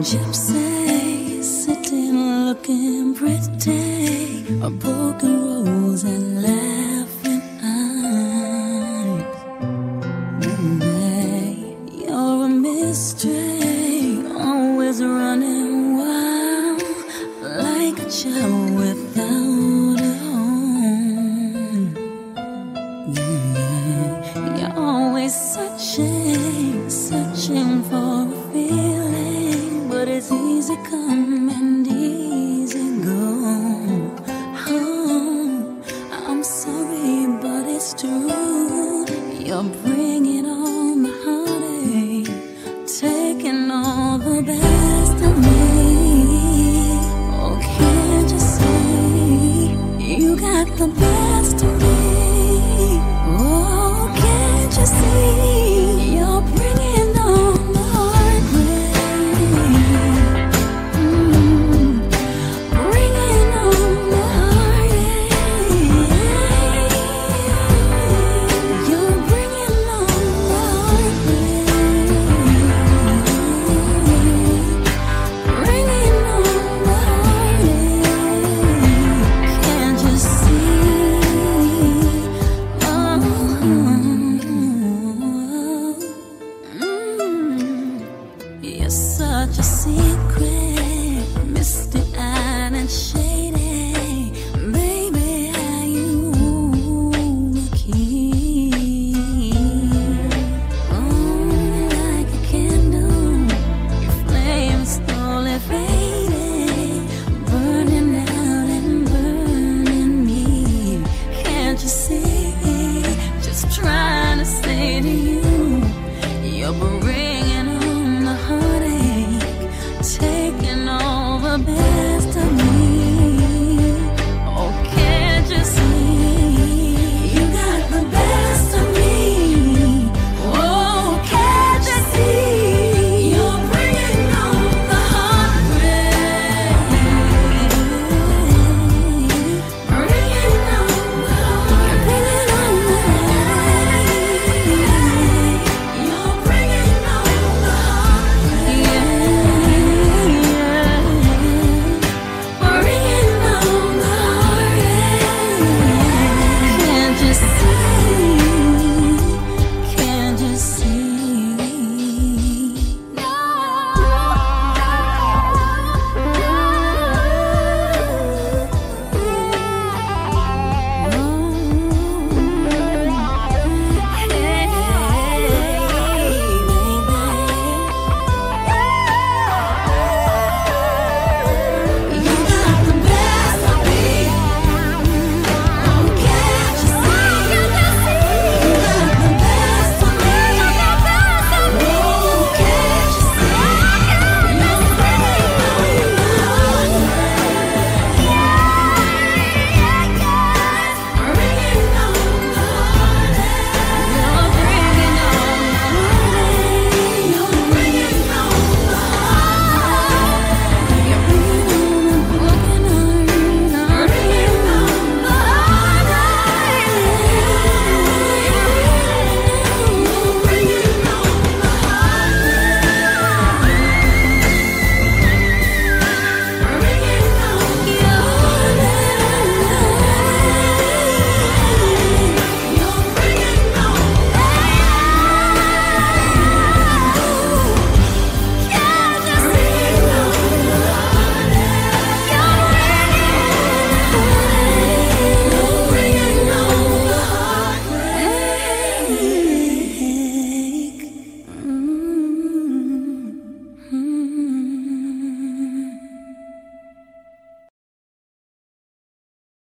Gypsy sitting looking pretty, a broken rose and laugh. it's true. You're bringing. Such a secret, misty eyed and shade.